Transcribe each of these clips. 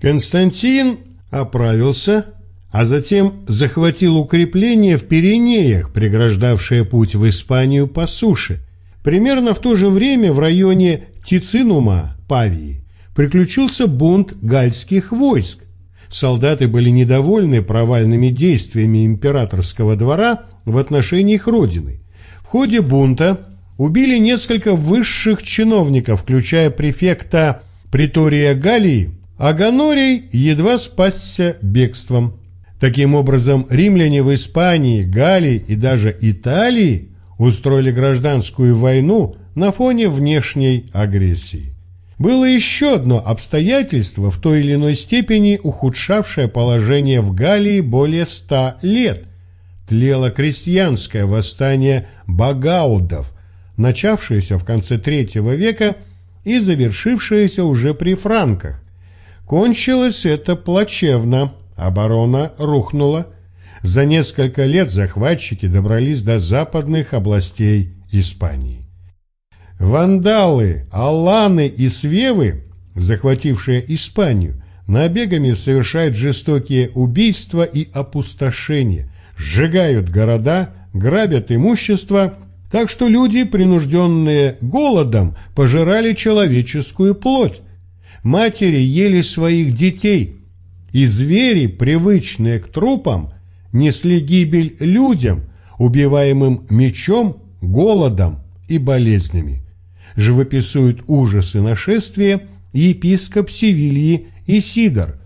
Константин оправился, а затем захватил укрепления в Пиренеях, преграждавшие путь в Испанию по суше. Примерно в то же время в районе Тицинума, Павии, приключился бунт гальских войск. Солдаты были недовольны провальными действиями императорского двора в отношении их родины. В ходе бунта убили несколько высших чиновников, включая префекта притория Галлии, а Гонорий едва спасся бегством. Таким образом, римляне в Испании, Галлии и даже Италии устроили гражданскую войну на фоне внешней агрессии. Было еще одно обстоятельство, в той или иной степени ухудшавшее положение в Галлии более ста лет. Тлело крестьянское восстание багаудов, начавшееся в конце третьего века и завершившееся уже при франках. Кончилось это плачевно, оборона рухнула. За несколько лет захватчики добрались до западных областей Испании. Вандалы, аланы и свевы, захватившие Испанию, набегами совершают жестокие убийства и опустошения, сжигают города, грабят имущество, так что люди, принужденные голодом, пожирали человеческую плоть. Матери ели своих детей, и звери, привычные к трупам, несли гибель людям, убиваемым мечом, голодом и болезнями живописуют ужасы нашествия епископ Севильи Исидор,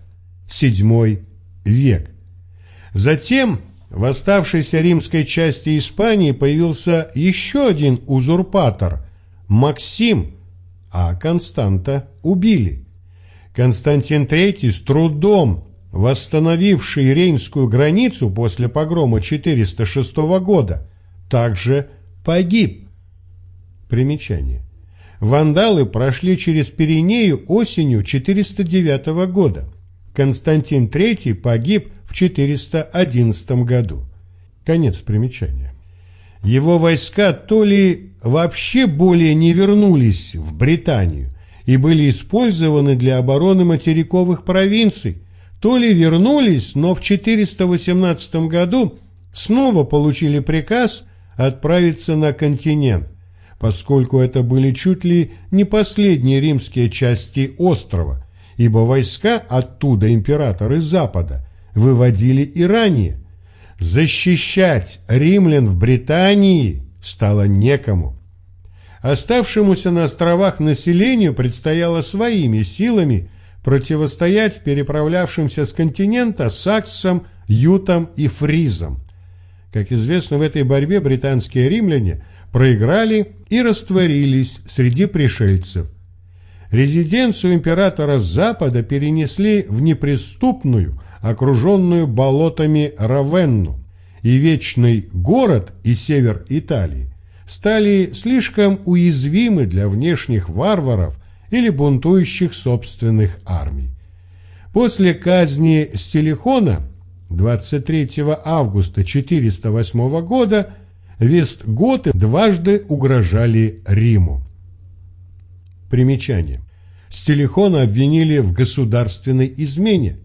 VII век. Затем в оставшейся римской части Испании появился еще один узурпатор – Максим, а Константа убили. Константин III с трудом восстановивший рейнскую границу после погрома 406 года, также погиб. Примечание. Вандалы прошли через Пиренею осенью 409 года. Константин III погиб в 411 году. Конец примечания. Его войска то ли вообще более не вернулись в Британию и были использованы для обороны материковых провинций, то ли вернулись, но в 418 году снова получили приказ отправиться на континент поскольку это были чуть ли не последние римские части острова, ибо войска оттуда императоры Запада выводили и ранее. Защищать римлян в Британии стало некому. Оставшемуся на островах населению предстояло своими силами противостоять переправлявшимся с континента саксам, ютам и фризам. Как известно, в этой борьбе британские римляне – проиграли и растворились среди пришельцев. Резиденцию императора запада перенесли в неприступную, окруженную болотами Равенну, и вечный город и север Италии стали слишком уязвимы для внешних варваров или бунтующих собственных армий. После казни Стелихона 23 августа 408 года вестготы дважды угрожали Риму. Примечание. Стелихона обвинили в государственной измене,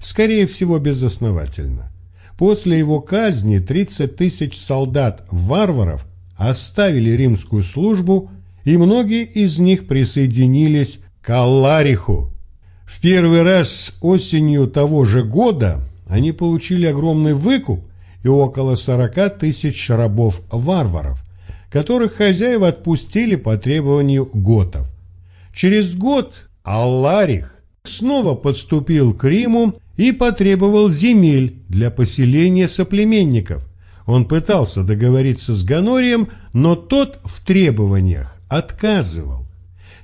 скорее всего безосновательно. После его казни 30 тысяч солдат-варваров оставили римскую службу, и многие из них присоединились к Аллариху. В первый раз осенью того же года они получили огромный выкуп и около 40 тысяч рабов-варваров, которых хозяева отпустили по требованию готов. Через год Алларих снова подступил к Риму и потребовал земель для поселения соплеменников. Он пытался договориться с Ганорием, но тот в требованиях отказывал.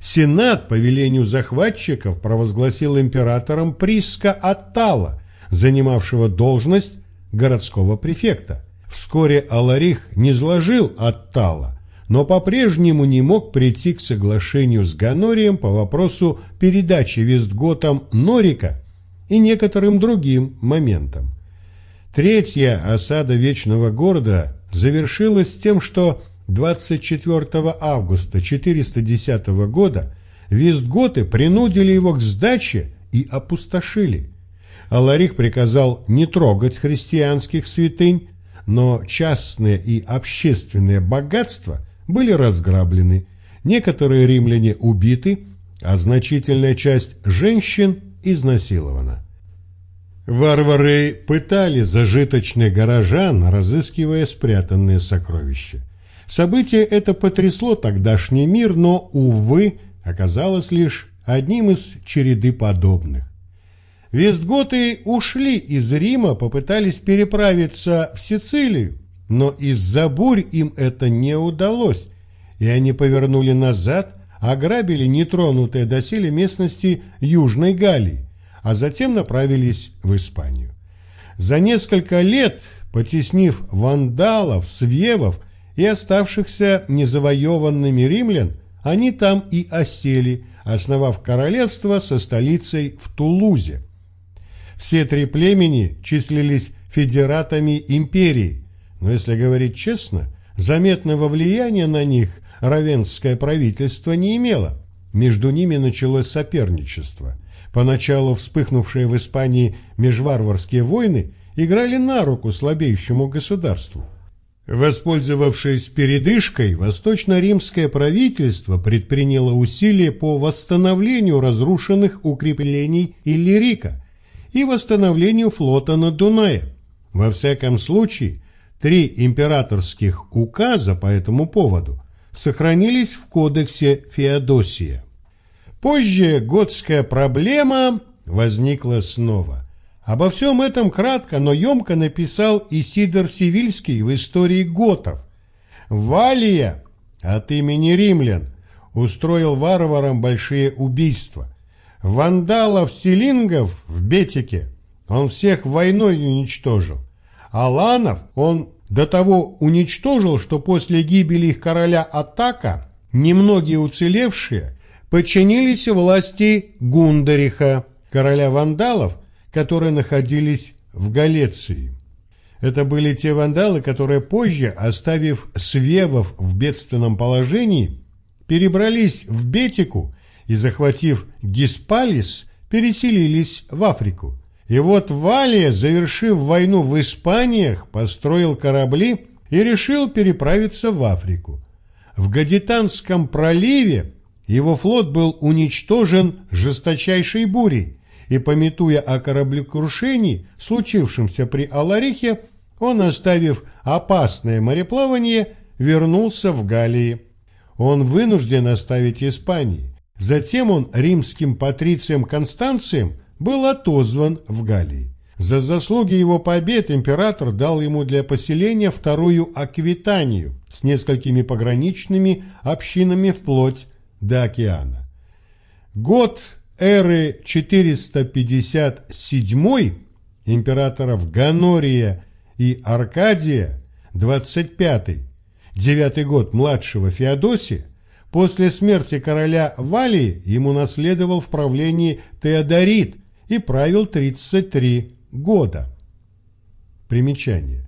Сенат по велению захватчиков провозгласил императором Приска Аттала, занимавшего должность городского префекта. Вскоре Аларих не сложил Аттала, но по-прежнему не мог прийти к соглашению с Ганорием по вопросу передачи Вестготам Норика и некоторым другим моментам. Третья осада Вечного города завершилась тем, что 24 августа 410 года Вестготы принудили его к сдаче и опустошили. Аларих приказал не трогать христианских святынь, но частные и общественные богатства были разграблены, некоторые римляне убиты, а значительная часть женщин изнасилована. Варвары пытали зажиточных горожан, разыскивая спрятанные сокровища. Событие это потрясло тогдашний мир, но, увы, оказалось лишь одним из череды подобных. Вестготы ушли из Рима, попытались переправиться в Сицилию, но из-за бурь им это не удалось, и они повернули назад, ограбили нетронутые доселе местности Южной Галлии, а затем направились в Испанию. За несколько лет, потеснив вандалов, свевов и оставшихся незавоеванными римлян, они там и осели, основав королевство со столицей в Тулузе. Все три племени числились федератами империи, но если говорить честно, заметного влияния на них равенское правительство не имело. Между ними началось соперничество. Поначалу вспыхнувшие в Испании межварварские войны играли на руку слабеющему государству. Воспользовавшись передышкой, восточно-римское правительство предприняло усилия по восстановлению разрушенных укреплений Иллирика – и восстановлению флота на Дунае. Во всяком случае, три императорских указа по этому поводу сохранились в кодексе Феодосия. Позже готская проблема возникла снова. Обо всем этом кратко, но емко написал Исидор Сивильский в истории готов. Валия от имени римлян устроил варварам большие убийства – Вандалов-селингов в Бетике он всех войной уничтожил. Аланов он до того уничтожил, что после гибели их короля Атака немногие уцелевшие подчинились власти Гундариха, короля вандалов, которые находились в Галеции. Это были те вандалы, которые позже, оставив свевов в бедственном положении, перебрались в Бетику и, захватив Гиспалис, переселились в Африку. И вот Валия, завершив войну в Испаниях, построил корабли и решил переправиться в Африку. В Гадитанском проливе его флот был уничтожен жесточайшей бурей, и, пометуя о кораблекрушении, случившемся при Аларихе, он, оставив опасное мореплавание, вернулся в Галлии. Он вынужден оставить Испании, Затем он римским патрицием Констанцием был отозван в Галлии. За заслуги его побед император дал ему для поселения вторую Аквитанию с несколькими пограничными общинами вплоть до океана. Год эры 457 императоров Ганория и Аркадия, 25-й, девятый год младшего Феодосия, После смерти короля Валии ему наследовал в правлении Теодорит и правил 33 года. Примечание.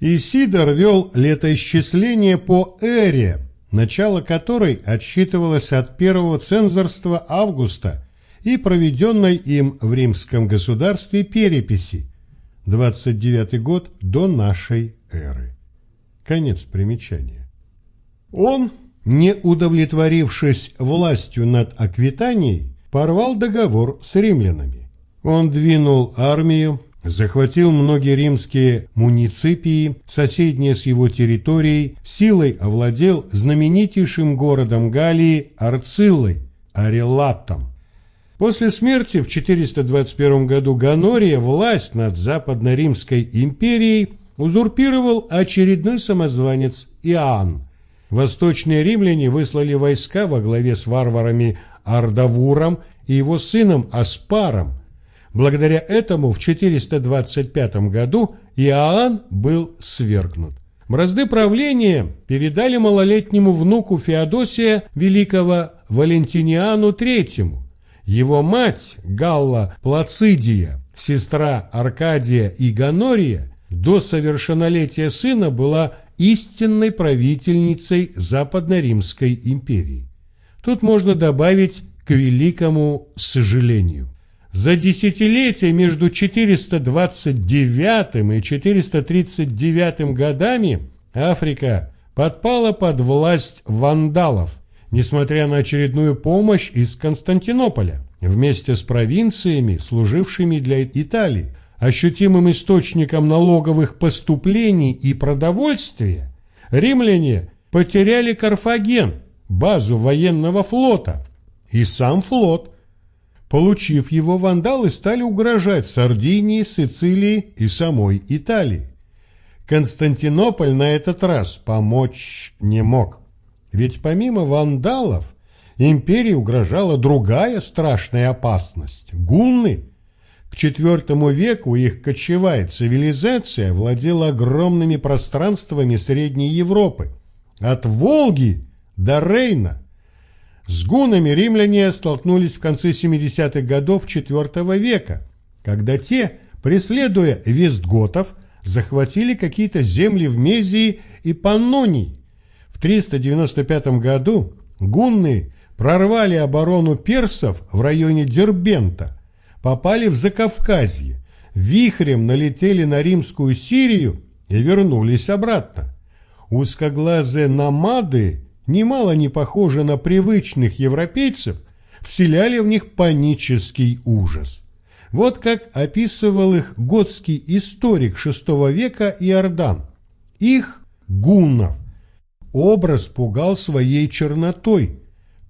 Исидор вел летоисчисление по эре, начало которой отсчитывалось от первого цензорства августа и проведенной им в римском государстве переписи 29 год до нашей эры. Конец примечания. Он не удовлетворившись властью над Аквитанией, порвал договор с римлянами. Он двинул армию, захватил многие римские муниципии, соседние с его территорией, силой овладел знаменитейшим городом Галлии Арциллой, Арелатом. После смерти в 421 году Ганория власть над Западно-Римской империей узурпировал очередной самозванец Иоанн, Восточные римляне выслали войска во главе с варварами Ардавуром и его сыном Аспаром. Благодаря этому в 425 году Иоанн был свергнут. Бразды правления передали малолетнему внуку Феодосия Великого Валентиниану III. Его мать Галла Плацидия, сестра Аркадия и Ганория, до совершеннолетия сына была истинной правительницей Западно-Римской империи. Тут можно добавить к великому сожалению. За десятилетия между 429 и 439 годами Африка подпала под власть вандалов, несмотря на очередную помощь из Константинополя, вместе с провинциями, служившими для Италии, ощутимым источником налоговых поступлений и продовольствия, римляне потеряли Карфаген, базу военного флота, и сам флот. Получив его, вандалы стали угрожать Сардинии, Сицилии и самой Италии. Константинополь на этот раз помочь не мог. Ведь помимо вандалов, империи угрожала другая страшная опасность – гунны. К IV веку их кочевая цивилизация владела огромными пространствами Средней Европы, от Волги до Рейна. С гунами римляне столкнулись в конце 70-х годов IV века, когда те, преследуя вестготов, захватили какие-то земли в Мезии и Паннонии. В 395 году гунны прорвали оборону персов в районе Дербента, попали в Закавказье, вихрем налетели на римскую Сирию и вернулись обратно. Узкоглазые намады, немало не похожи на привычных европейцев, вселяли в них панический ужас. Вот как описывал их готский историк VI века Иордан. Их, гуннов, образ пугал своей чернотой,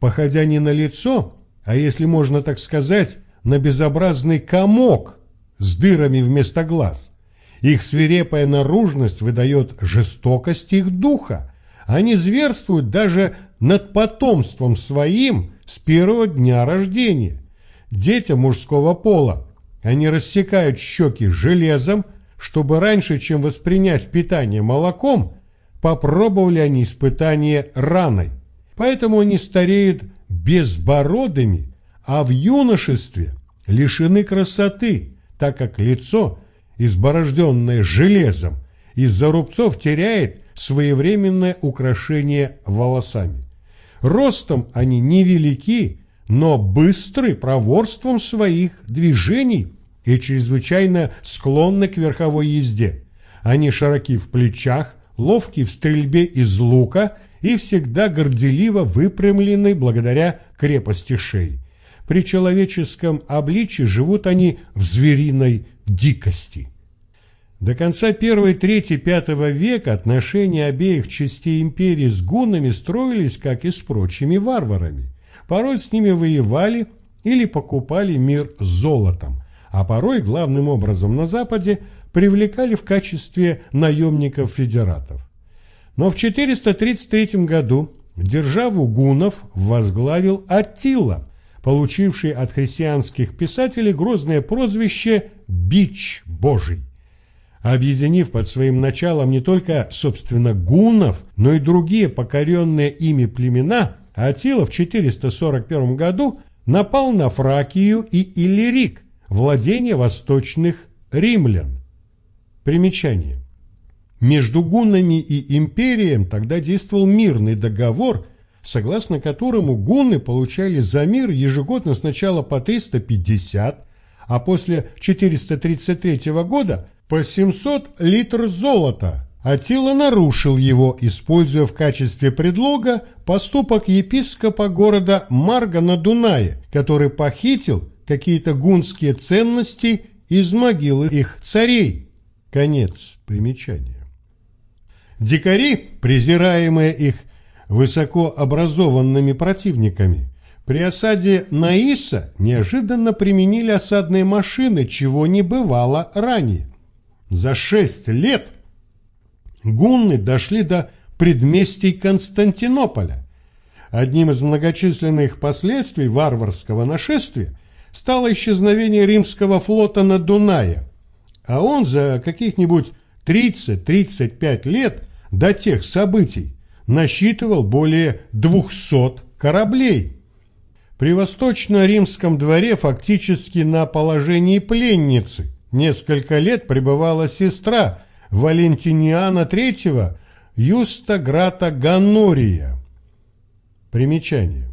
походя не на лицо, а, если можно так сказать, на безобразный комок с дырами вместо глаз. Их свирепая наружность выдает жестокость их духа. Они зверствуют даже над потомством своим с первого дня рождения. Детям мужского пола они рассекают щеки железом, чтобы раньше, чем воспринять питание молоком, попробовали они испытание раной. Поэтому они стареют безбородыми, а в юношестве лишены красоты, так как лицо, изборожденное железом, из-за рубцов теряет своевременное украшение волосами. Ростом они невелики, но быстры проворством своих движений и чрезвычайно склонны к верховой езде. Они широки в плечах, ловки в стрельбе из лука и всегда горделиво выпрямлены благодаря крепости шеи. При человеческом обличии живут они в звериной дикости. До конца первой трети пятого века отношения обеих частей империи с гуннами строились, как и с прочими варварами. Порой с ними воевали или покупали мир золотом, а порой, главным образом на Западе, привлекали в качестве наемников-федератов. Но в 433 году державу гунов возглавил Аттила, получивший от христианских писателей грозное прозвище «Бич Божий». Объединив под своим началом не только, собственно, гунов, но и другие покоренные ими племена, Атила в 441 году напал на Фракию и Иллирик, владение восточных римлян. Примечание. Между гуннами и империем тогда действовал мирный договор, согласно которому гунны получали за мир ежегодно сначала по 350, а после 433 года по 700 литров золота – Атила нарушил его, используя в качестве предлога поступок епископа города Марга на Дунае, который похитил какие-то гунские ценности из могилы их царей. Конец примечания. Дикари, презираемые их высокообразованными противниками, при осаде Наиса неожиданно применили осадные машины, чего не бывало ранее. За шесть лет – гунны дошли до предместий Константинополя. Одним из многочисленных последствий варварского нашествия стало исчезновение римского флота на Дунае, а он за каких-нибудь 30-35 лет до тех событий насчитывал более 200 кораблей. При восточно-римском дворе фактически на положении пленницы несколько лет пребывала сестра Валентиниана III Юста Грата Ганория. Примечание.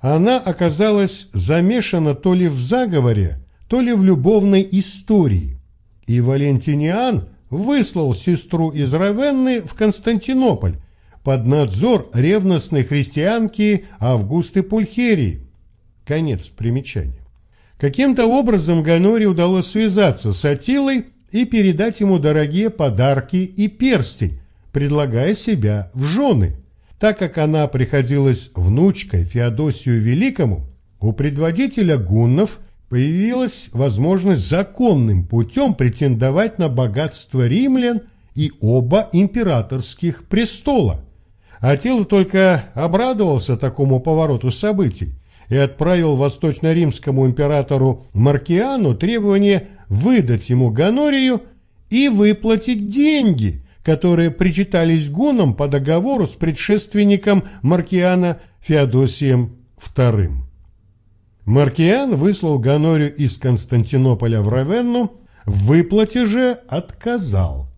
Она оказалась замешана то ли в заговоре, то ли в любовной истории, и Валентиниан выслал сестру из Равенны в Константинополь под надзор ревностной христианки Августы Пульхерии. Конец примечания. Каким-то образом Ганори удалось связаться с Атилой и передать ему дорогие подарки и перстень, предлагая себя в жены. Так как она приходилась внучкой Феодосию Великому, у предводителя гуннов появилась возможность законным путем претендовать на богатство римлян и оба императорских престола. Атила только обрадовался такому повороту событий и отправил восточно-римскому императору Маркиану требование выдать ему гонорию и выплатить деньги, которые причитались гунам по договору с предшественником Маркиана Феодосием II. Маркиан выслал Гонорию из Константинополя в Равенну, в выплате же отказал.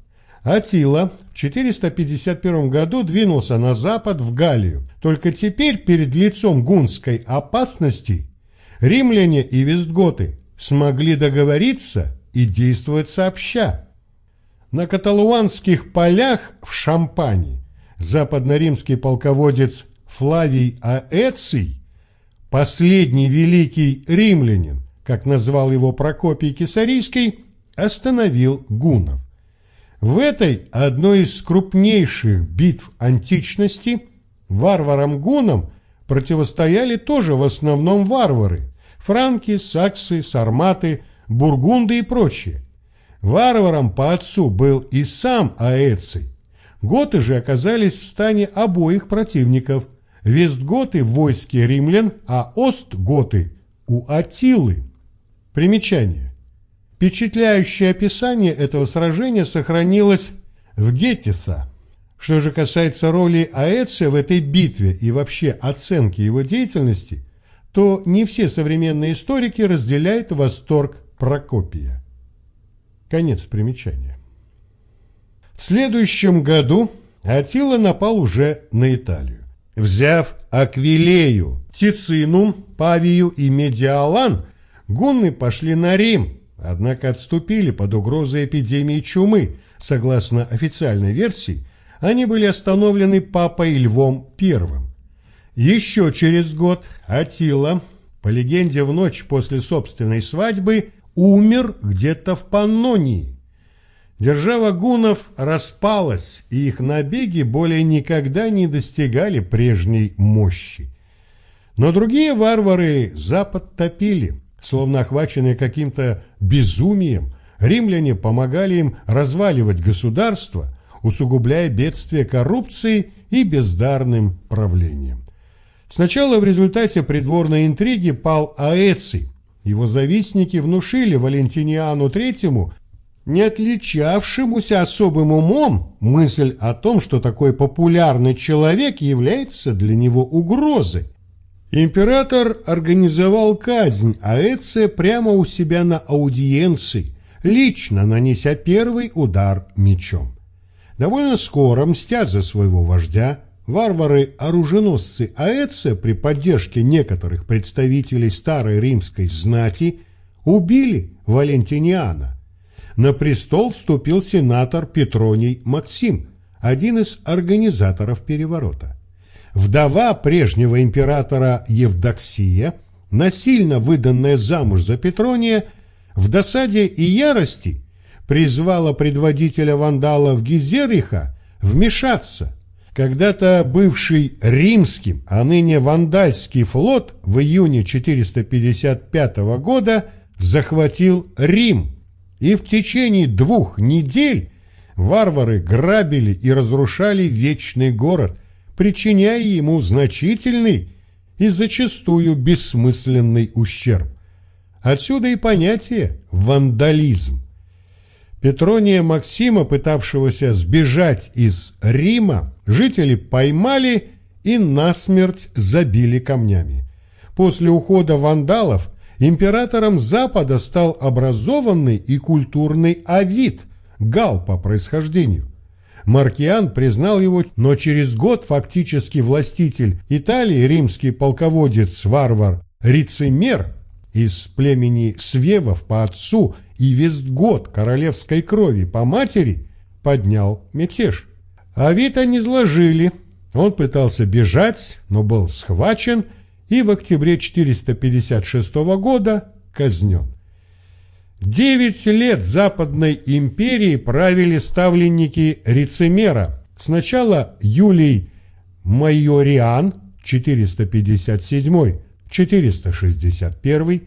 Атила в 451 году двинулся на запад в Галлию. Только теперь перед лицом гунской опасности римляне и вестготы смогли договориться и действовать сообща. На каталуанских полях в Шампане западно-римский полководец Флавий Аэций Последний великий римлянин, как назвал его Прокопий Кесарийский, остановил гунов. В этой одной из крупнейших битв античности варварам-гунам противостояли тоже в основном варвары – франки, саксы, сарматы, бургунды и прочие. Варваром по отцу был и сам Аэций. Готы же оказались в стане обоих противников – Вестготы в войске римлян, а Остготы у Атилы. Примечание. Впечатляющее описание этого сражения сохранилось в Геттиса. Что же касается роли Аэция в этой битве и вообще оценки его деятельности, то не все современные историки разделяют восторг Прокопия. Конец примечания. В следующем году Атила напал уже на Италию. Взяв Аквилею, Тицину, Павию и Медиалан, гунны пошли на Рим, однако отступили под угрозой эпидемии чумы. Согласно официальной версии, они были остановлены папой Львом I. Еще через год Атила, по легенде в ночь после собственной свадьбы, умер где-то в Паннонии. Держава гунов распалась, и их набеги более никогда не достигали прежней мощи. Но другие варвары Запад топили, словно охваченные каким-то безумием. Римляне помогали им разваливать государство, усугубляя бедствие коррупции и бездарным правлением. Сначала в результате придворной интриги пал Аэций. Его завистники внушили Валентиниану III не отличавшемуся особым умом, мысль о том, что такой популярный человек является для него угрозой. Император организовал казнь Аэция прямо у себя на аудиенции, лично нанеся первый удар мечом. Довольно скоро, мстя за своего вождя, варвары-оруженосцы Аэция при поддержке некоторых представителей старой римской знати убили Валентиниана, на престол вступил сенатор Петроний Максим, один из организаторов переворота. Вдова прежнего императора Евдоксия, насильно выданная замуж за Петрония, в досаде и ярости призвала предводителя вандалов Гизериха вмешаться. Когда-то бывший римским, а ныне вандальский флот в июне 455 года захватил Рим – и в течение двух недель варвары грабили и разрушали вечный город, причиняя ему значительный и зачастую бессмысленный ущерб. Отсюда и понятие «вандализм». Петрония Максима, пытавшегося сбежать из Рима, жители поймали и насмерть забили камнями. После ухода вандалов Императором Запада стал образованный и культурный Авид, гал по происхождению. Маркиан признал его, но через год фактически властитель Италии, римский полководец-варвар Рицимер, из племени Свевов по отцу и Вестгот королевской крови по матери, поднял мятеж. Авито не сложили. Он пытался бежать, но был схвачен и в октябре 456 года казнен. Девять лет Западной империи правили ставленники Рицемера. Сначала Юлий Майориан 457-461,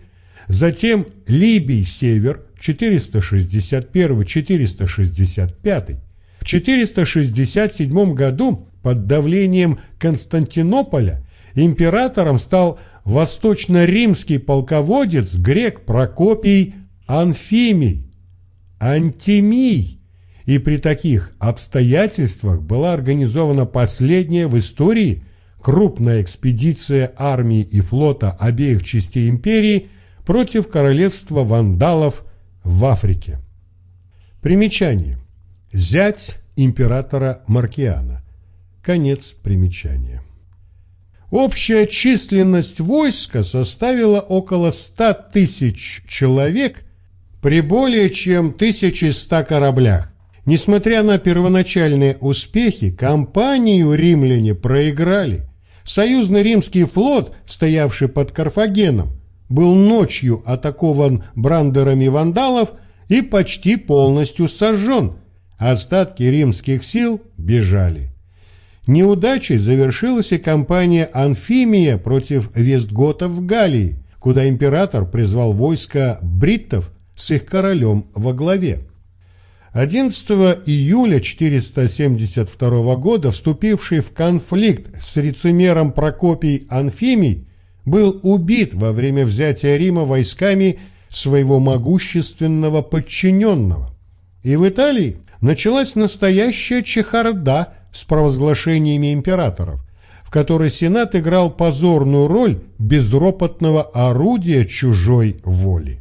затем Либий Север 461-465. В 467 году под давлением Константинополя императором стал восточно-римский полководец грек Прокопий Анфимий, Антимий, и при таких обстоятельствах была организована последняя в истории крупная экспедиция армии и флота обеих частей империи против королевства вандалов в Африке. Примечание. Зять императора Маркиана. Конец примечания. Общая численность войска составила около 100 тысяч человек при более чем 1100 кораблях. Несмотря на первоначальные успехи, кампанию римляне проиграли. Союзный римский флот, стоявший под Карфагеном, был ночью атакован брандерами вандалов и почти полностью сожжен. Остатки римских сил бежали. Неудачей завершилась и кампания Анфимия против Вестготов в Галлии, куда император призвал войско бриттов с их королем во главе. 11 июля 472 года вступивший в конфликт с рецимером Прокопий Анфимий был убит во время взятия Рима войсками своего могущественного подчиненного. И в Италии началась настоящая чехарда с провозглашениями императоров, в которой Сенат играл позорную роль безропотного орудия чужой воли.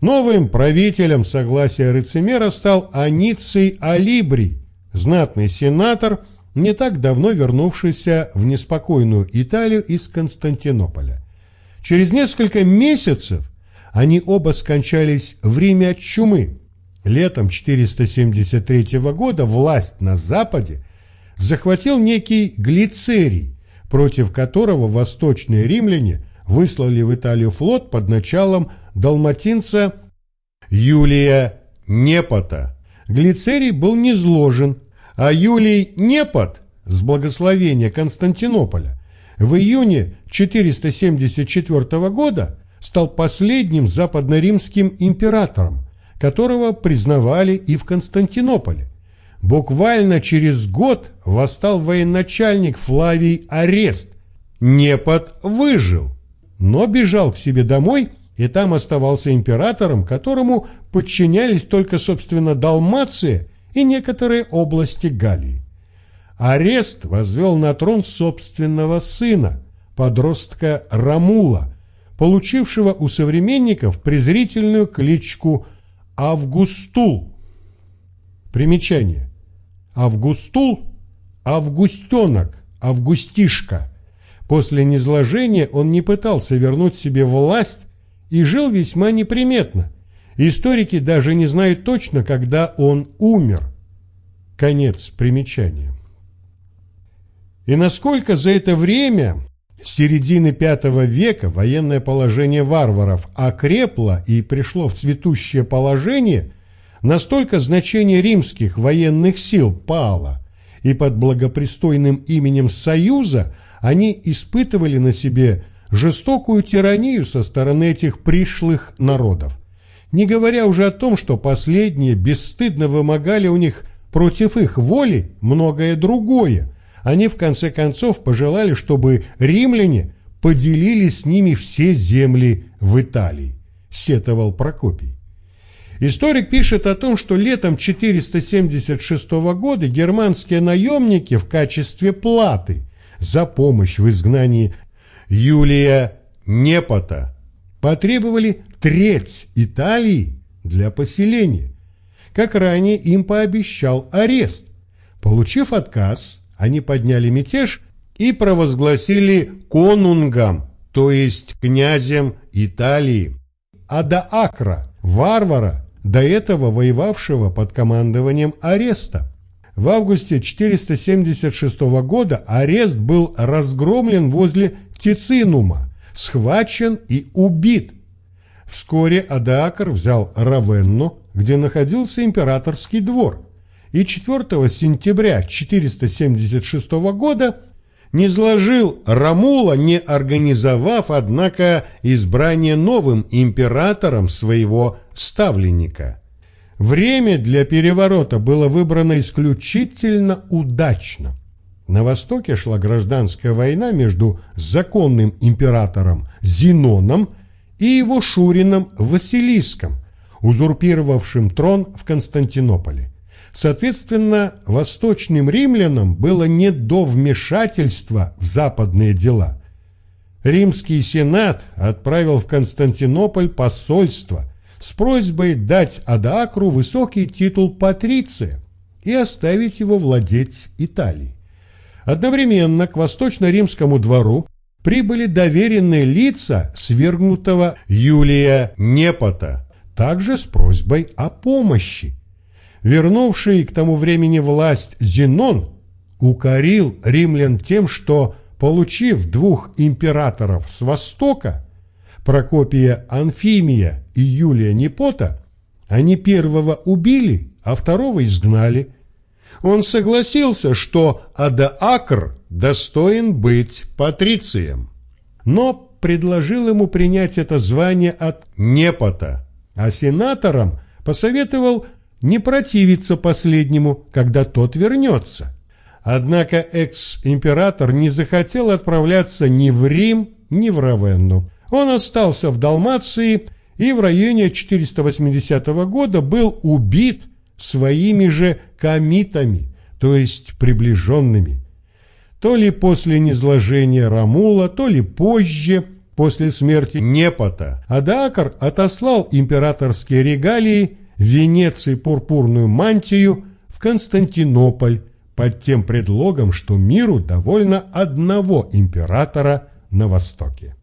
Новым правителем согласия Рыцемера стал Аниций Алибрий, знатный сенатор, не так давно вернувшийся в неспокойную Италию из Константинополя. Через несколько месяцев они оба скончались в Риме от чумы. Летом 473 года власть на Западе захватил некий глицерий, против которого восточные римляне выслали в Италию флот под началом далматинца Юлия Непота. Глицерий был низложен, а Юлий Непот с благословения Константинополя в июне 474 года стал последним западноримским императором, которого признавали и в Константинополе. Буквально через год восстал военачальник Флавий Арест. Непот выжил, но бежал к себе домой и там оставался императором, которому подчинялись только, собственно, Далмация и некоторые области Галлии. Арест возвел на трон собственного сына, подростка Рамула, получившего у современников презрительную кличку Августул. Примечание. Августул – Августенок, Августишка. После низложения он не пытался вернуть себе власть и жил весьма неприметно. Историки даже не знают точно, когда он умер. Конец примечания. И насколько за это время, с середины V века, военное положение варваров окрепло и пришло в цветущее положение, настолько значение римских военных сил пало, и под благопристойным именем Союза они испытывали на себе жестокую тиранию со стороны этих пришлых народов. Не говоря уже о том, что последние бесстыдно вымогали у них против их воли многое другое. Они в конце концов пожелали, чтобы римляне поделили с ними все земли в Италии, сетовал Прокопий. Историк пишет о том, что летом 476 года германские наемники в качестве платы за помощь в изгнании Юлия Непота потребовали треть Италии для поселения. Как ранее им пообещал арест. Получив отказ, они подняли мятеж и провозгласили конунгам, то есть князем Италии. А до Акра, варвара, до этого воевавшего под командованием Ареста. В августе 476 года арест был разгромлен возле Тицинума, схвачен и убит. Вскоре Адаакр взял Равенну, где находился императорский двор, и 4 сентября 476 года низложил Рамула, не организовав, однако, избрание новым императором своего ставленника. Время для переворота было выбрано исключительно удачно. На востоке шла гражданская война между законным императором Зиноном и его шурином Василиском, узурпировавшим трон в Константинополе. Соответственно, восточным римлянам было не до вмешательства в западные дела. Римский сенат отправил в Константинополь посольство с просьбой дать Адаакру высокий титул патриция и оставить его владеть Италией. Одновременно к восточно-римскому двору прибыли доверенные лица свергнутого Юлия Непота, также с просьбой о помощи. Вернувший к тому времени власть Зенон укорил римлян тем, что, получив двух императоров с востока, Прокопия Анфимия и Юлия Непота, они первого убили, а второго изгнали. Он согласился, что Адаакр достоин быть патрицием, но предложил ему принять это звание от Непота, а сенаторам посоветовал не противиться последнему, когда тот вернется. Однако экс-император не захотел отправляться ни в Рим, ни в Равенну. Он остался в Далмации и в районе 480 года был убит своими же комитами, то есть приближенными. То ли после низложения Рамула, то ли позже, после смерти Непота, Адакар отослал императорские регалии венец и пурпурную мантию в Константинополь под тем предлогом, что миру довольно одного императора на Востоке.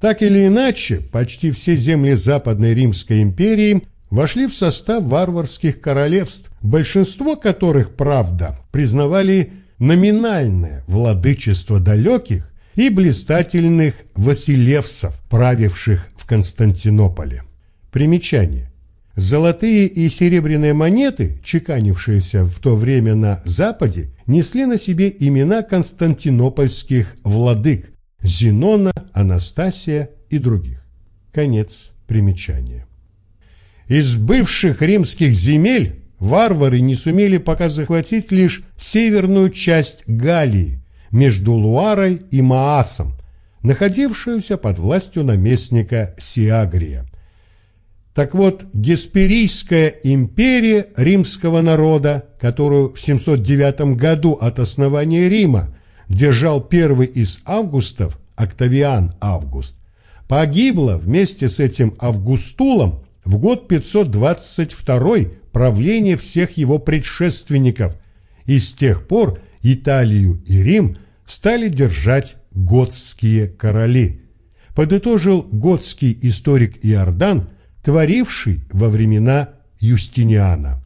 Так или иначе, почти все земли Западной Римской империи вошли в состав варварских королевств, большинство которых, правда, признавали номинальное владычество далеких и блистательных василевсов, правивших в Константинополе. Примечание. Золотые и серебряные монеты, чеканившиеся в то время на Западе, несли на себе имена константинопольских владык Зенона, Анастасия и других. Конец примечания. Из бывших римских земель варвары не сумели пока захватить лишь северную часть Галлии между Луарой и Маасом, находившуюся под властью наместника Сиагрия – так вот, Гесперийская империя римского народа, которую в 709 году от основания Рима держал первый из августов, Октавиан Август, погибла вместе с этим Августулом в год 522 правления всех его предшественников, и с тех пор Италию и Рим стали держать готские короли. Подытожил готский историк Иордан – творивший во времена Юстиниана.